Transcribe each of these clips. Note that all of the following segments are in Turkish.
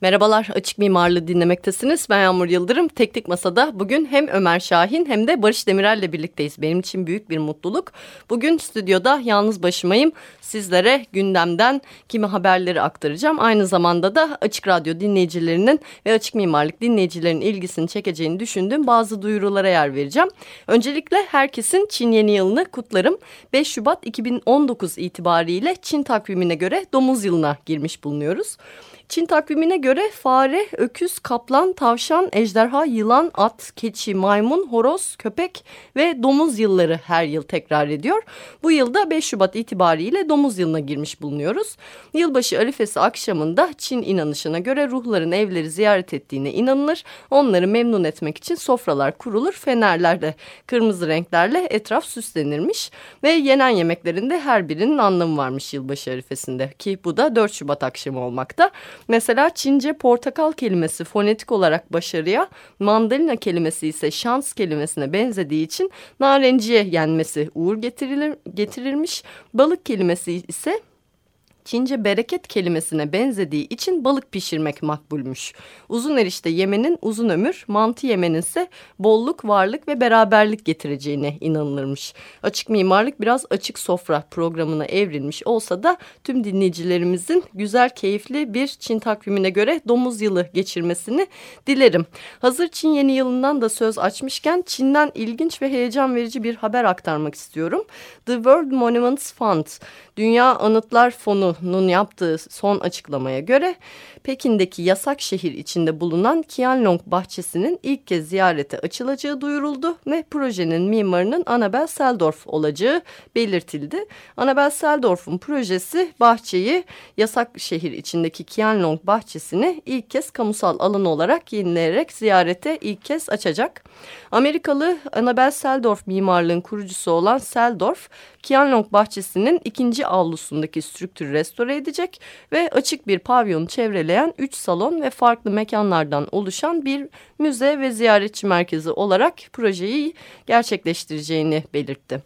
Merhabalar, Açık Mimarlı dinlemektesiniz. Ben Yağmur Yıldırım. Teknik Masa'da bugün hem Ömer Şahin hem de Barış Demirel ile birlikteyiz. Benim için büyük bir mutluluk. Bugün stüdyoda yalnız başımayım. Sizlere gündemden kimi haberleri aktaracağım. Aynı zamanda da Açık Radyo dinleyicilerinin ve Açık Mimarlık dinleyicilerinin ilgisini çekeceğini düşündüğüm bazı duyurulara yer vereceğim. Öncelikle herkesin Çin Yeni Yılını kutlarım. 5 Şubat 2019 itibariyle Çin takvimine göre domuz yılına girmiş bulunuyoruz. Çin takvimine göre fare, öküz, kaplan, tavşan, ejderha, yılan, at, keçi, maymun, horoz, köpek ve domuz yılları her yıl tekrar ediyor. Bu yılda 5 Şubat itibariyle domuz yılına girmiş bulunuyoruz. Yılbaşı arifesi akşamında Çin inanışına göre ruhların evleri ziyaret ettiğine inanılır. Onları memnun etmek için sofralar kurulur, fenerler de kırmızı renklerle etraf süslenirmiş. Ve yenen yemeklerinde her birinin anlamı varmış yılbaşı arifesinde ki bu da 4 Şubat akşamı olmakta. Mesela Çince portakal kelimesi fonetik olarak başarıya, mandalina kelimesi ise şans kelimesine benzediği için narenciye yenmesi uğur getirilir, getirirmiş. Balık kelimesi ise Çince bereket kelimesine benzediği için balık pişirmek makbulmuş. Uzun erişte yemenin uzun ömür, mantı yemenin ise bolluk, varlık ve beraberlik getireceğine inanılırmış. Açık mimarlık biraz açık sofra programına evrilmiş olsa da tüm dinleyicilerimizin güzel, keyifli bir Çin takvimine göre domuz yılı geçirmesini dilerim. Hazır Çin yeni yılından da söz açmışken Çin'den ilginç ve heyecan verici bir haber aktarmak istiyorum. The World Monuments Fund, Dünya Anıtlar Fonu Bakanlığı'nın yaptığı son açıklamaya göre Pekin'deki yasak şehir içinde bulunan Qianlong bahçesinin ilk kez ziyarete açılacağı duyuruldu ve projenin mimarının Annabel Seldorf olacağı belirtildi. Annabel Seldorf'un projesi bahçeyi yasak şehir içindeki Qianlong bahçesini ilk kez kamusal alan olarak yenileyerek ziyarete ilk kez açacak. Amerikalı Annabel Seldorf mimarlığın kurucusu olan Seldorf, Qianlong bahçesinin ikinci avlusundaki strüktürü restore edecek ve açık bir pavyonu çevreleyen üç salon ve farklı mekanlardan oluşan bir müze ve ziyaretçi merkezi olarak projeyi gerçekleştireceğini belirtti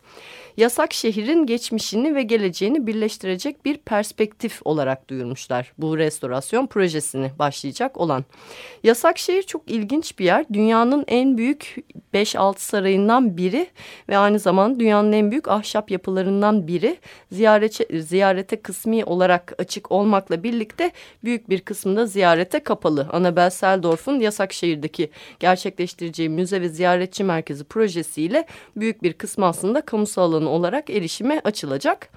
yasak şehrin geçmişini ve geleceğini birleştirecek bir perspektif olarak duyurmuşlar. Bu restorasyon projesini başlayacak olan. Yasak şehir çok ilginç bir yer. Dünyanın en büyük 5-6 sarayından biri ve aynı zamanda dünyanın en büyük ahşap yapılarından biri. Ziyarete, ziyarete kısmi olarak açık olmakla birlikte büyük bir kısmında ziyarete kapalı. Annabel Seldorf'un yasak şehirdeki gerçekleştireceği müze ve ziyaretçi merkezi projesiyle büyük bir kısmı aslında kamusal alanı olarak erişime açılacak.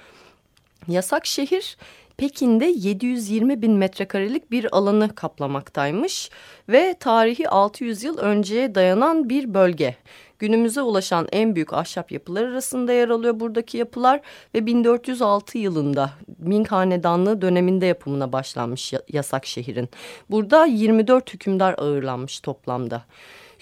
Yasak şehir Pekin'de 720 bin metrekarelik bir alanı kaplamaktaymış ve tarihi 600 yıl önceye dayanan bir bölge. Günümüze ulaşan en büyük ahşap yapılar arasında yer alıyor buradaki yapılar ve 1406 yılında Ming Hanedanlığı döneminde yapımına başlanmış yasak şehrin. Burada 24 hükümdar ağırlanmış toplamda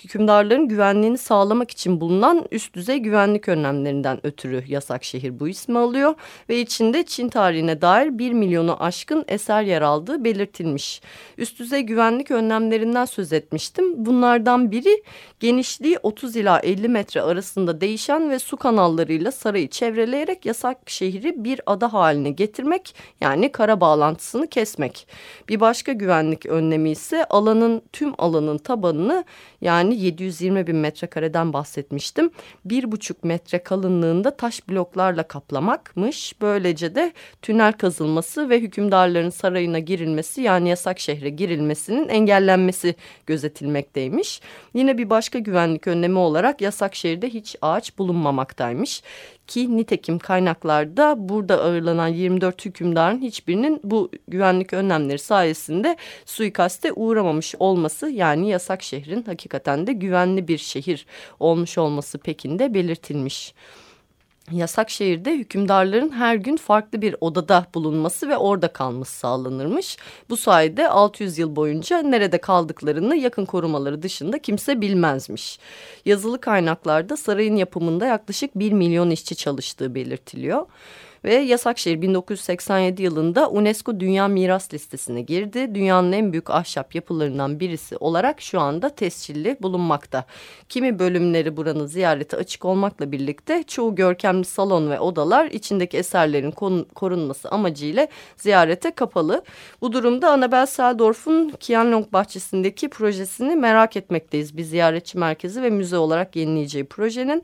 hükümdarların güvenliğini sağlamak için bulunan üst düzey güvenlik önlemlerinden ötürü yasak şehir bu ismi alıyor ve içinde Çin tarihine dair 1 milyonu aşkın eser yer aldığı belirtilmiş. Üst düzey güvenlik önlemlerinden söz etmiştim. Bunlardan biri genişliği 30 ila 50 metre arasında değişen ve su kanallarıyla sarayı çevreleyerek yasak şehri bir ada haline getirmek yani kara bağlantısını kesmek. Bir başka güvenlik önlemi ise alanın tüm alanın tabanını yani yani 720 bin metrekareden bahsetmiştim. Bir buçuk metre kalınlığında taş bloklarla kaplamakmış. Böylece de tünel kazılması ve hükümdarların sarayına girilmesi yani yasak şehre girilmesinin engellenmesi gözetilmekteymiş. Yine bir başka güvenlik önlemi olarak yasak şehirde hiç ağaç bulunmamaktaymış. Ki nitekim kaynaklarda burada ağırlanan 24 hükümdarın hiçbirinin bu güvenlik önlemleri sayesinde suikaste uğramamış olması yani yasak şehrin hakikaten de güvenli bir şehir olmuş olması Pekin'de belirtilmiş. Yasak şehirde hükümdarların her gün farklı bir odada bulunması ve orada kalması sağlanırmış. Bu sayede 600 yıl boyunca nerede kaldıklarını yakın korumaları dışında kimse bilmezmiş. Yazılı kaynaklarda sarayın yapımında yaklaşık 1 milyon işçi çalıştığı belirtiliyor ve Yasakşehir 1987 yılında UNESCO Dünya Miras Listesi'ne girdi. Dünyanın en büyük ahşap yapılarından birisi olarak şu anda tescilli bulunmakta. Kimi bölümleri buranın ziyarete açık olmakla birlikte çoğu görkemli salon ve odalar içindeki eserlerin korunması amacıyla ziyarete kapalı. Bu durumda Annabel Seldorf'un Kianlong bahçesindeki projesini merak etmekteyiz. Bir ziyaretçi merkezi ve müze olarak yenileyeceği projenin.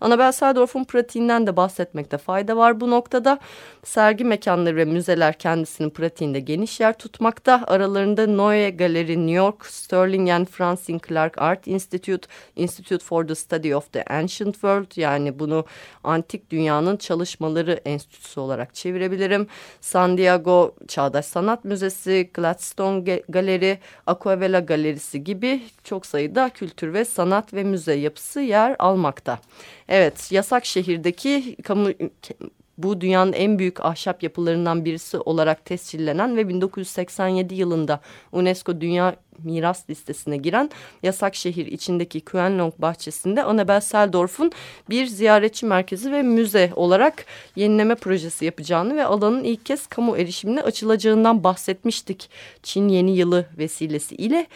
Annabel Seldorf'un pratiğinden de bahsetmekte fayda var bu noktada. Sergi mekanları ve müzeler kendisinin pratiğinde geniş yer tutmakta. Aralarında Neue Galeri New York, Sterling and Francine Clark Art Institute, Institute for the Study of the Ancient World yani bunu antik dünyanın çalışmaları enstitüsü olarak çevirebilirim. San Diego Çağdaş Sanat Müzesi, Gladstone Galeri, Aquavela Galerisi gibi çok sayıda kültür ve sanat ve müze yapısı yer almakta. Evet, yasak şehirdeki kamu bu dünyanın en büyük ahşap yapılarından birisi olarak tescillenen ve 1987 yılında UNESCO Dünya Miras listesine giren yasak şehir içindeki Kuenlong bahçesinde Annabel Seldorf'un bir ziyaretçi merkezi ve müze olarak yenileme projesi yapacağını ve alanın ilk kez kamu erişimine açılacağından bahsetmiştik. Çin yeni yılı vesilesiyle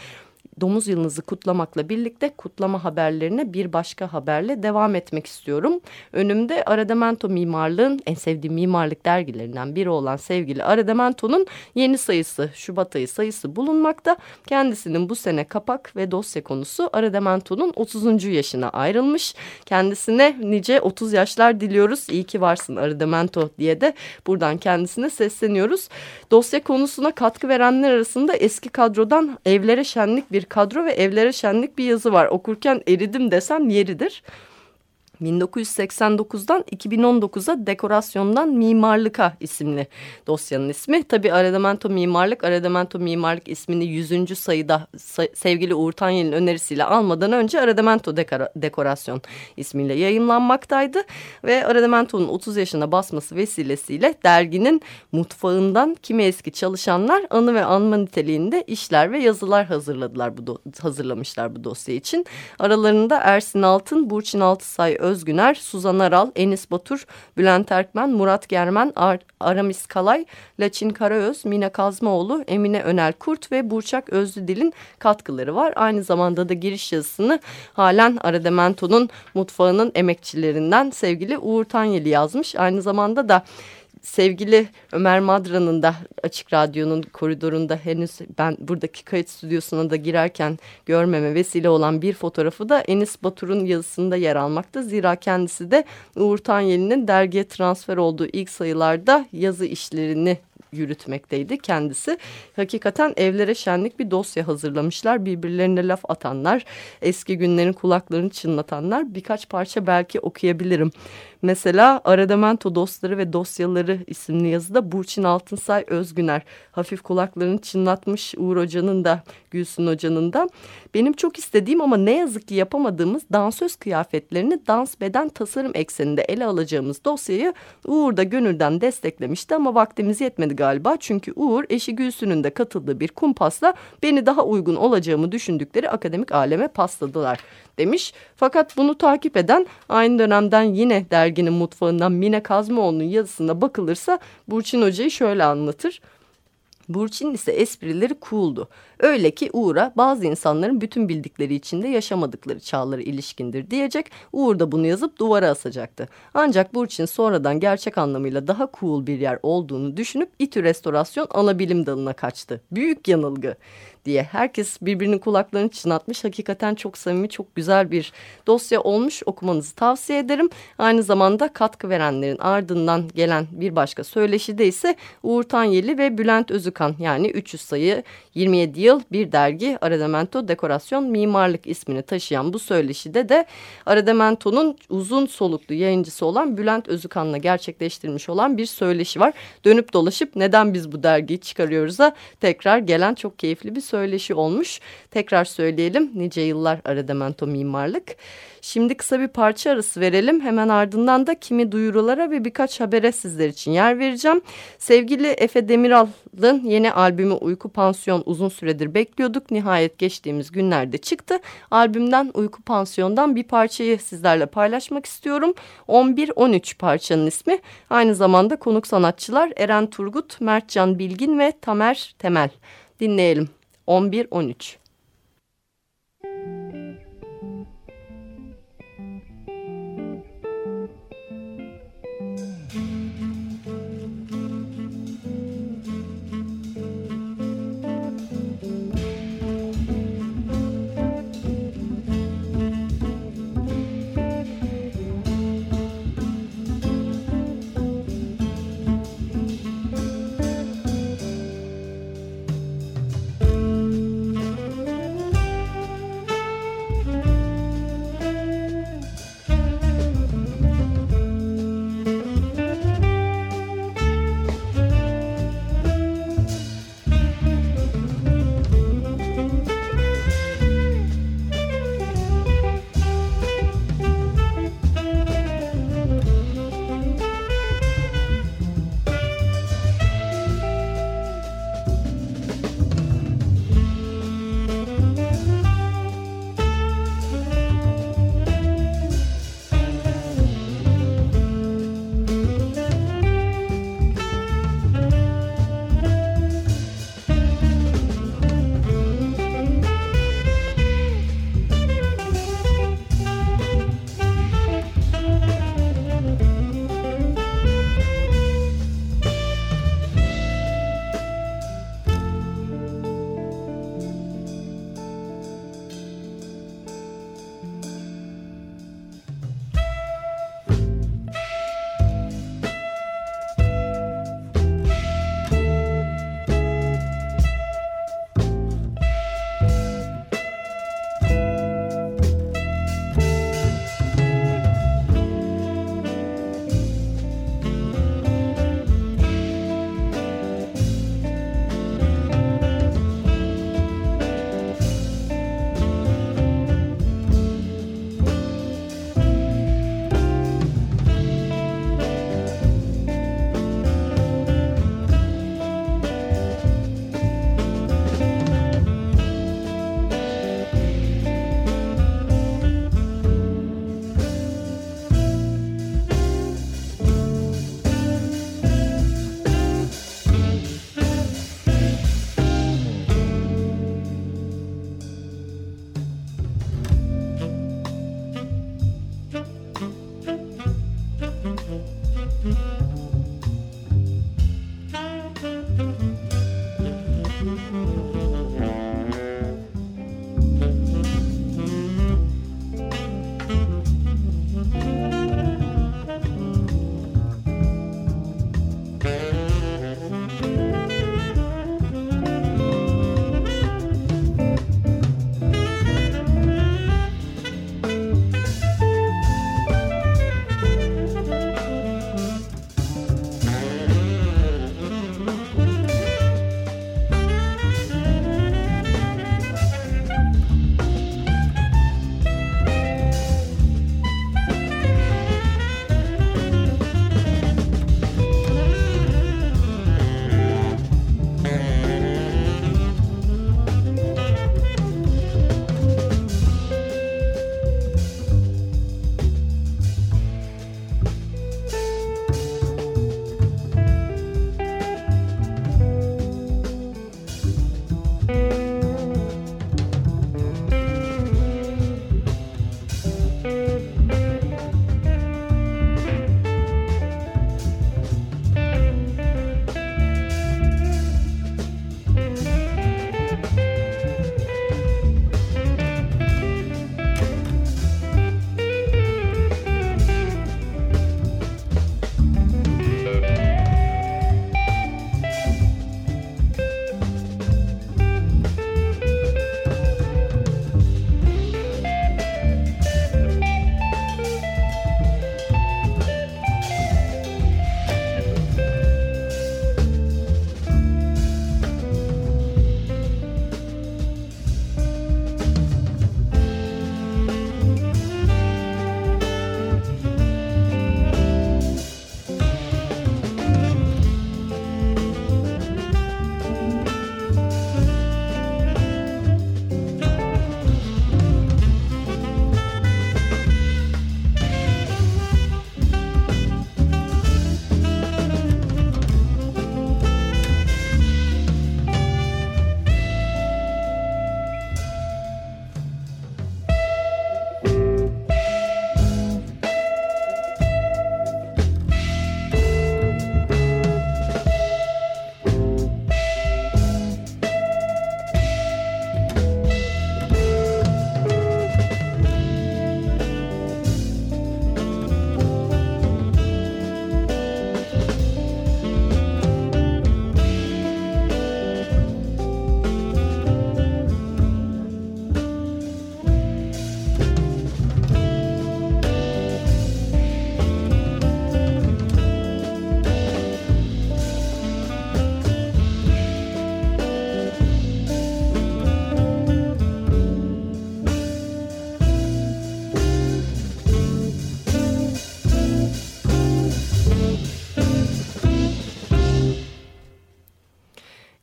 domuz yılınızı kutlamakla birlikte kutlama haberlerine bir başka haberle devam etmek istiyorum. Önümde Aradamento Mimarlığın en sevdiğim mimarlık dergilerinden biri olan sevgili Aradamento'nun yeni sayısı Şubat ayı sayısı bulunmakta. Kendisinin bu sene kapak ve dosya konusu Aradamento'nun 30. yaşına ayrılmış. Kendisine nice 30 yaşlar diliyoruz. İyi ki varsın Aradamento diye de buradan kendisine sesleniyoruz. Dosya konusuna katkı verenler arasında eski kadrodan evlere şenlik bir kadro ve evlere şenlik bir yazı var. Okurken eridim desem yeridir. 1989'dan 2019'a dekorasyondan mimarlıka isimli dosyanın ismi. Tabi Aradamento Mimarlık, Aradamento Mimarlık ismini 100. sayıda sevgili Uğur Tanyel'in önerisiyle almadan önce Aradamento Dekorasyon ismiyle yayınlanmaktaydı. Ve Aradamento'nun 30 yaşına basması vesilesiyle derginin mutfağından kimi eski çalışanlar anı ve anma niteliğinde işler ve yazılar hazırladılar bu hazırlamışlar bu dosya için. Aralarında Ersin Altın, Burçin Altısay, Özgüner, Suzan Aral, Enis Batur, Bülent Erkmen, Murat Germen, Ar Aramis Kalay, Laçin Karaöz, Mine Kazmaoğlu, Emine Önel Kurt ve Burçak Özlüdil'in katkıları var. Aynı zamanda da giriş yazısını halen Arademento'nun mutfağının emekçilerinden sevgili Uğur Tanyeli yazmış. Aynı zamanda da sevgili Ömer Madra'nın da Açık Radyo'nun koridorunda henüz ben buradaki kayıt stüdyosuna da girerken görmeme vesile olan bir fotoğrafı da Enis Batur'un yazısında yer almakta. Zira kendisi de Uğur Tanyeli'nin dergiye transfer olduğu ilk sayılarda yazı işlerini yürütmekteydi kendisi. Hakikaten evlere şenlik bir dosya hazırlamışlar. Birbirlerine laf atanlar, eski günlerin kulaklarını çınlatanlar birkaç parça belki okuyabilirim. Mesela Aradamento Dostları ve Dosyaları isimli yazıda Burçin Altınsay Özgüner hafif kulaklarını çınlatmış Uğur Hoca'nın da Gülsün Hoca'nın da. Benim çok istediğim ama ne yazık ki yapamadığımız dansöz kıyafetlerini dans beden tasarım ekseninde ele alacağımız dosyayı Uğur da gönülden desteklemişti ama vaktimiz yetmedi galiba. Çünkü Uğur eşi Gülsün'ün de katıldığı bir kumpasla beni daha uygun olacağımı düşündükleri akademik aleme pasladılar demiş. Fakat bunu takip eden aynı dönemden yine derginin mutfağından Mine Kazmaoğlu'nun yazısına bakılırsa Burçin Hoca'yı şöyle anlatır. Burçin ise esprileri cool'du. Öyle ki Uğur'a bazı insanların bütün bildikleri içinde yaşamadıkları çağları ilişkindir diyecek. Uğur da bunu yazıp duvara asacaktı. Ancak Burçin sonradan gerçek anlamıyla daha cool bir yer olduğunu düşünüp İTÜ Restorasyon ana bilim dalına kaçtı. Büyük yanılgı diye. Herkes birbirinin kulaklarını çınlatmış. Hakikaten çok samimi, çok güzel bir dosya olmuş. Okumanızı tavsiye ederim. Aynı zamanda katkı verenlerin ardından gelen bir başka söyleşide ise Uğur Tanyeli ve Bülent Özükan yani 300 sayı 27 yıl bir dergi Aradamento Dekorasyon Mimarlık ismini taşıyan bu söyleşide de Aradamento'nun uzun soluklu yayıncısı olan Bülent Özükan'la gerçekleştirmiş olan bir söyleşi var. Dönüp dolaşıp neden biz bu dergiyi çıkarıyoruz'a tekrar gelen çok keyifli bir söyleşi olmuş. Tekrar söyleyelim nice yıllar Aradamento Mimarlık. Şimdi kısa bir parça arası verelim. Hemen ardından da kimi duyurulara ve birkaç habere sizler için yer vereceğim. Sevgili Efe Demiral'ın yeni albümü Uyku Pansiyon uzun süredir bekliyorduk. Nihayet geçtiğimiz günlerde çıktı. Albümden Uyku Pansiyon'dan bir parçayı sizlerle paylaşmak istiyorum. 11-13 parçanın ismi. Aynı zamanda konuk sanatçılar Eren Turgut, Mertcan Bilgin ve Tamer Temel. Dinleyelim. 11-13.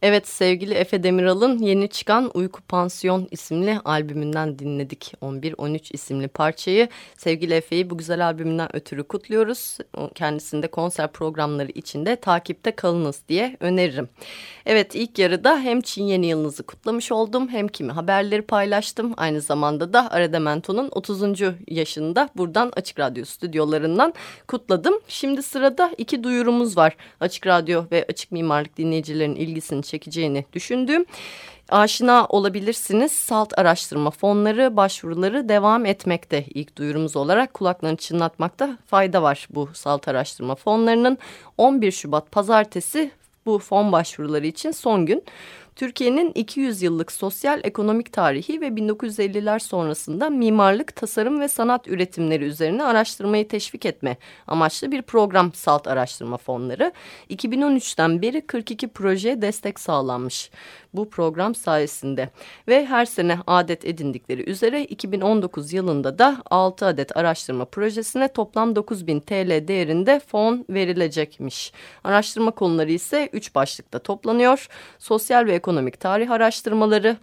Evet sevgili Efe Demiral'ın yeni çıkan Uyku Pansiyon isimli albümünden dinledik 11-13 isimli parçayı. Sevgili Efe'yi bu güzel albümünden ötürü kutluyoruz. Kendisinde konser programları içinde takipte kalınız diye öneririm. Evet ilk yarıda hem Çin yeni yılınızı kutlamış oldum hem kimi haberleri paylaştım. Aynı zamanda da Arademento'nun 30. yaşında buradan Açık Radyo stüdyolarından kutladım. Şimdi sırada iki duyurumuz var. Açık Radyo ve Açık Mimarlık dinleyicilerin ilgisini çekeceğini düşündüğüm aşina olabilirsiniz. Salt araştırma fonları başvuruları devam etmekte. İlk duyurumuz olarak kulaklarını çınlatmakta fayda var bu salt araştırma fonlarının. 11 Şubat pazartesi bu fon başvuruları için son gün. Türkiye'nin 200 yıllık sosyal ekonomik tarihi ve 1950'ler sonrasında mimarlık, tasarım ve sanat üretimleri üzerine araştırmayı teşvik etme amaçlı bir program SALT araştırma fonları. 2013'ten beri 42 projeye destek sağlanmış bu program sayesinde ve her sene adet edindikleri üzere 2019 yılında da 6 adet araştırma projesine toplam 9000 TL değerinde fon verilecekmiş. Araştırma konuları ise 3 başlıkta toplanıyor. Sosyal ve ekonomik tarih araştırmaları,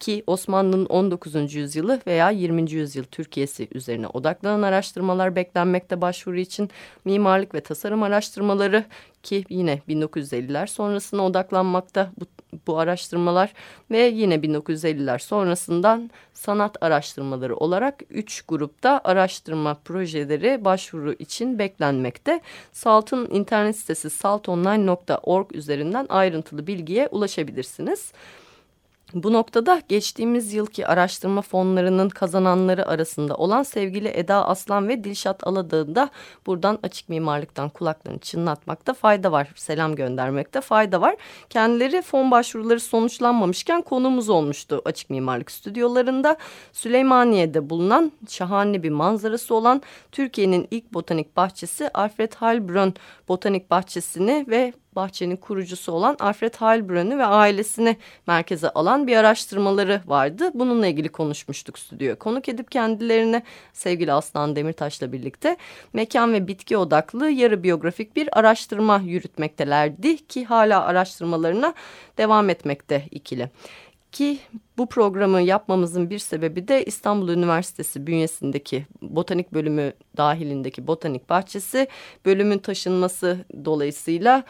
ki Osmanlı'nın 19. yüzyılı veya 20. yüzyıl Türkiye'si üzerine odaklanan araştırmalar beklenmekte başvuru için mimarlık ve tasarım araştırmaları ki yine 1950'ler sonrasına odaklanmakta bu, bu araştırmalar ve yine 1950'ler sonrasından sanat araştırmaları olarak 3 grupta araştırma projeleri başvuru için beklenmekte. SALT'ın internet sitesi saltonline.org üzerinden ayrıntılı bilgiye ulaşabilirsiniz. Bu noktada geçtiğimiz yılki araştırma fonlarının kazananları arasında olan sevgili Eda Aslan ve Dilşat Aladağ'ın da buradan açık mimarlıktan kulaklarını çınlatmakta fayda var. Selam göndermekte fayda var. Kendileri fon başvuruları sonuçlanmamışken konumuz olmuştu açık mimarlık stüdyolarında. Süleymaniye'de bulunan şahane bir manzarası olan Türkiye'nin ilk botanik bahçesi Alfred Heilbronn Botanik Bahçesi'ni ve bahçenin kurucusu olan Alfred Heilbronn'u ve ailesini merkeze alan bir araştırmaları vardı. Bununla ilgili konuşmuştuk stüdyoya. Konuk edip kendilerine sevgili Aslan Demirtaş'la birlikte mekan ve bitki odaklı yarı biyografik bir araştırma yürütmektelerdi ki hala araştırmalarına devam etmekte ikili. Ki bu programı yapmamızın bir sebebi de İstanbul Üniversitesi bünyesindeki botanik bölümü dahilindeki botanik bahçesi bölümün taşınması dolayısıyla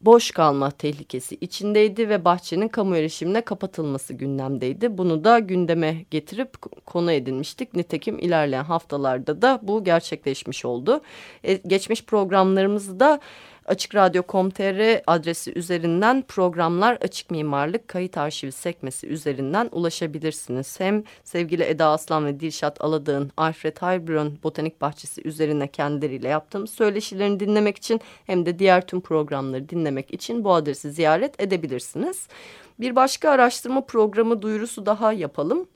boş kalma tehlikesi içindeydi ve bahçenin kamu erişimine kapatılması gündemdeydi. Bunu da gündeme getirip konu edinmiştik. Nitekim ilerleyen haftalarda da bu gerçekleşmiş oldu. E, geçmiş programlarımızda Açık Radyo.com.tr adresi üzerinden programlar Açık Mimarlık Kayıt Arşivi sekmesi üzerinden ulaşabilirsiniz. Hem sevgili Eda Aslan ve Dilşat Aladağ'ın Alfred Heilbronn Botanik Bahçesi üzerine kendileriyle yaptığımız söyleşilerini dinlemek için hem de diğer tüm programları dinlemek için bu adresi ziyaret edebilirsiniz. Bir başka araştırma programı duyurusu daha yapalım.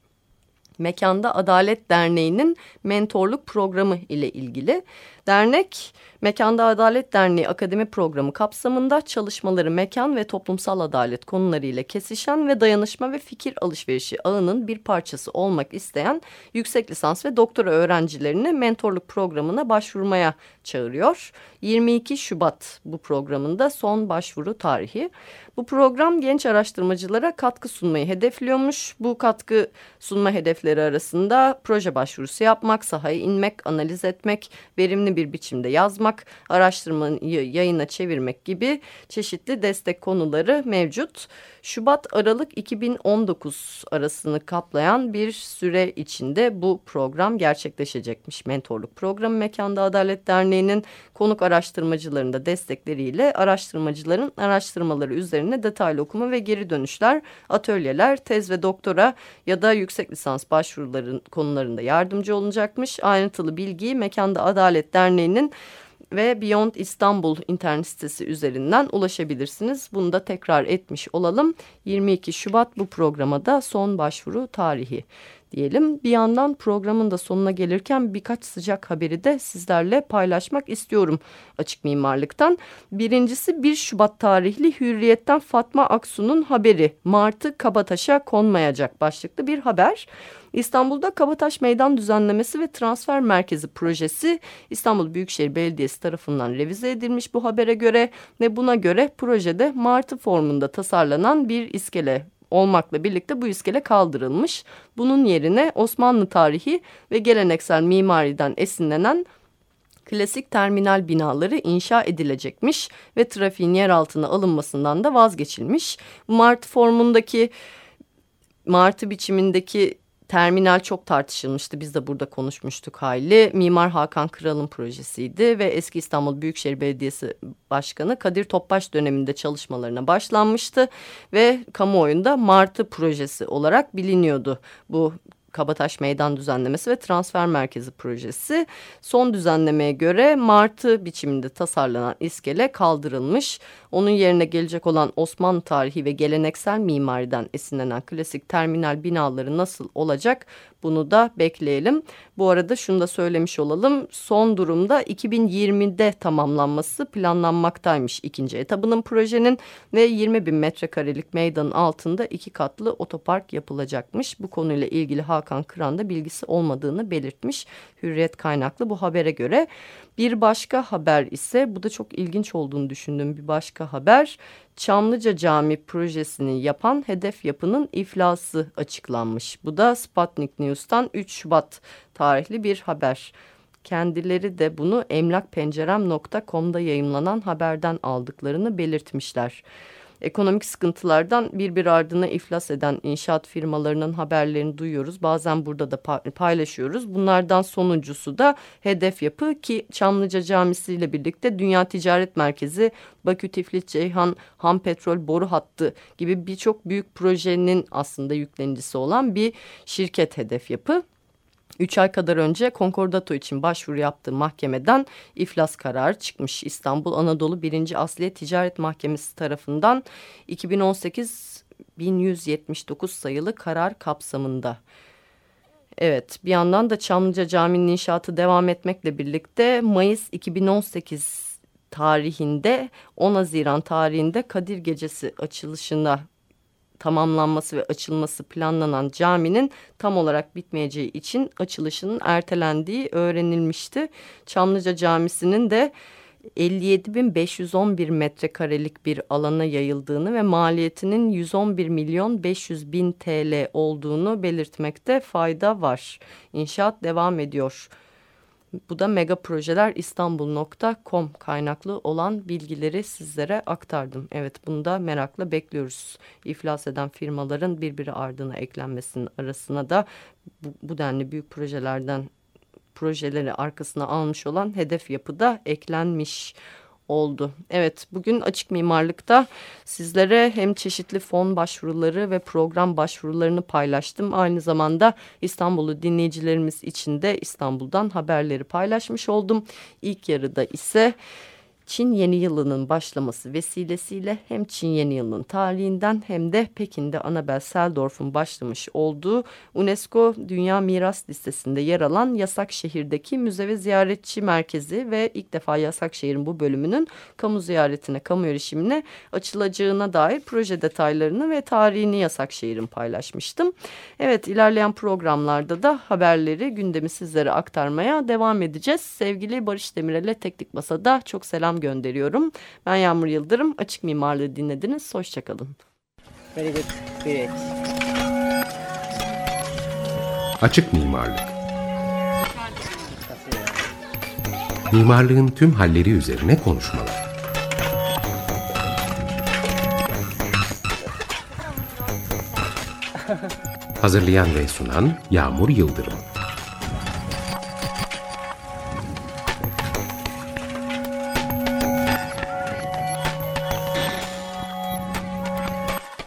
Mekanda Adalet Derneği'nin mentorluk programı ile ilgili. Dernek Mekanda Adalet Derneği Akademi Programı kapsamında çalışmaları mekan ve toplumsal adalet konularıyla kesişen ve dayanışma ve fikir alışverişi ağının bir parçası olmak isteyen yüksek lisans ve doktora öğrencilerini mentorluk programına başvurmaya çağırıyor. 22 Şubat bu programında son başvuru tarihi. Bu program genç araştırmacılara katkı sunmayı hedefliyormuş. Bu katkı sunma hedefleri arasında proje başvurusu yapmak, sahaya inmek, analiz etmek, verimli bir biçimde yazmak, araştırmayı yayına çevirmek gibi çeşitli destek konuları mevcut. Şubat-Aralık 2019 arasını kaplayan bir süre içinde bu program gerçekleşecekmiş. Mentorluk programı Mekanda Adalet Derneği'nin konuk araştırmacılarında destekleriyle araştırmacıların araştırmaları üzerine detaylı okuma ve geri dönüşler, atölyeler, tez ve doktora ya da yüksek lisans başvuruların konularında yardımcı olacakmış. Ayrıntılı bilgiyi Mekanda Adalet Derneği'nin ve Beyond İstanbul internet sitesi üzerinden ulaşabilirsiniz. Bunu da tekrar etmiş olalım. 22 Şubat bu programa da son başvuru tarihi diyelim. Bir yandan programın da sonuna gelirken birkaç sıcak haberi de sizlerle paylaşmak istiyorum açık mimarlıktan. Birincisi 1 Şubat tarihli Hürriyet'ten Fatma Aksu'nun haberi Martı Kabataş'a konmayacak başlıklı bir haber. İstanbul'da Kabataş Meydan Düzenlemesi ve Transfer Merkezi projesi İstanbul Büyükşehir Belediyesi tarafından revize edilmiş bu habere göre ve buna göre projede martı formunda tasarlanan bir iskele olmakla birlikte bu iskele kaldırılmış. Bunun yerine Osmanlı tarihi ve geleneksel mimariden esinlenen klasik terminal binaları inşa edilecekmiş ve trafiğin yer altına alınmasından da vazgeçilmiş. Mart formundaki martı biçimindeki terminal çok tartışılmıştı. Biz de burada konuşmuştuk hayli. Mimar Hakan Kral'ın projesiydi ve eski İstanbul Büyükşehir Belediyesi Başkanı Kadir Topbaş döneminde çalışmalarına başlanmıştı ve kamuoyunda Martı projesi olarak biliniyordu bu Kabataş Meydan Düzenlemesi ve Transfer Merkezi projesi. Son düzenlemeye göre martı biçiminde tasarlanan iskele kaldırılmış. Onun yerine gelecek olan Osmanlı tarihi ve geleneksel mimariden esinlenen klasik terminal binaları nasıl olacak bunu da bekleyelim. Bu arada şunu da söylemiş olalım. Son durumda 2020'de tamamlanması planlanmaktaymış ikinci etabının projenin ve 20 bin metrekarelik meydanın altında iki katlı otopark yapılacakmış. Bu konuyla ilgili Hakan Kıran da bilgisi olmadığını belirtmiş. Hürriyet kaynaklı bu habere göre. Bir başka haber ise bu da çok ilginç olduğunu düşündüğüm bir başka haber. Çamlıca Cami projesini yapan hedef yapının iflası açıklanmış. Bu da Sputnik News'tan 3 Şubat tarihli bir haber. Kendileri de bunu emlakpencerem.com'da yayınlanan haberden aldıklarını belirtmişler ekonomik sıkıntılardan bir bir ardına iflas eden inşaat firmalarının haberlerini duyuyoruz. Bazen burada da paylaşıyoruz. Bunlardan sonuncusu da hedef yapı ki Çamlıca Camisi ile birlikte Dünya Ticaret Merkezi, Bakü Tiflis Ceyhan Ham Petrol Boru Hattı gibi birçok büyük projenin aslında yüklenicisi olan bir şirket hedef yapı. Üç ay kadar önce konkordato için başvuru yaptığı mahkemeden iflas kararı çıkmış. İstanbul Anadolu 1. Asliye Ticaret Mahkemesi tarafından 2018 1179 sayılı karar kapsamında. Evet bir yandan da Çamlıca Camii'nin inşaatı devam etmekle birlikte Mayıs 2018 tarihinde 10 Haziran tarihinde Kadir Gecesi açılışına tamamlanması ve açılması planlanan caminin tam olarak bitmeyeceği için açılışının ertelendiği öğrenilmişti. Çamlıca Camisi'nin de 57.511 metrekarelik bir alana yayıldığını ve maliyetinin 111 milyon 500 bin TL olduğunu belirtmekte fayda var. İnşaat devam ediyor. Bu da megaprojeler.istanbul.com kaynaklı olan bilgileri sizlere aktardım. Evet bunu da merakla bekliyoruz. İflas eden firmaların birbiri ardına eklenmesinin arasına da bu, bu denli büyük projelerden projeleri arkasına almış olan hedef yapıda eklenmiş oldu. Evet bugün açık mimarlıkta sizlere hem çeşitli fon başvuruları ve program başvurularını paylaştım. Aynı zamanda İstanbul'u dinleyicilerimiz için de İstanbul'dan haberleri paylaşmış oldum. İlk yarıda ise Çin Yeni Yılı'nın başlaması vesilesiyle hem Çin Yeni Yılı'nın tarihinden hem de Pekin'de Annabel Seldorf'un başlamış olduğu UNESCO Dünya Miras Listesi'nde yer alan Yasak Şehir'deki müze ve ziyaretçi merkezi ve ilk defa Yasak Şehir'in bu bölümünün kamu ziyaretine, kamu erişimine açılacağına dair proje detaylarını ve tarihini Yasak Şehir'in paylaşmıştım. Evet ilerleyen programlarda da haberleri, gündemi sizlere aktarmaya devam edeceğiz. Sevgili Barış Demirel'e Teknik Masa'da çok selam gönderiyorum. Ben Yağmur Yıldırım. Açık Mimarlığı dinlediniz. Hoşçakalın. Very good. Great. Açık Mimarlık Mimarlığın tüm halleri üzerine konuşmalar. Hazırlayan ve sunan Yağmur Yıldırım.